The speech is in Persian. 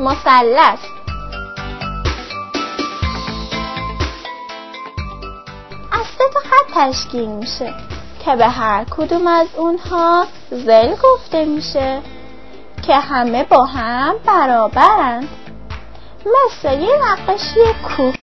مثلث از سه تا خط تشکیل میشه که به هر کدوم از اونها زل گفته میشه که همه با هم برابرند. مثل یه نقاشی کوه.